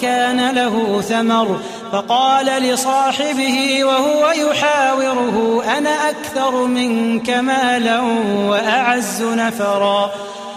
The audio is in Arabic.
كان له ثمر فقال لصاحبه وهو يحاوره أنا أكثر منك مالا وأعز نفرا.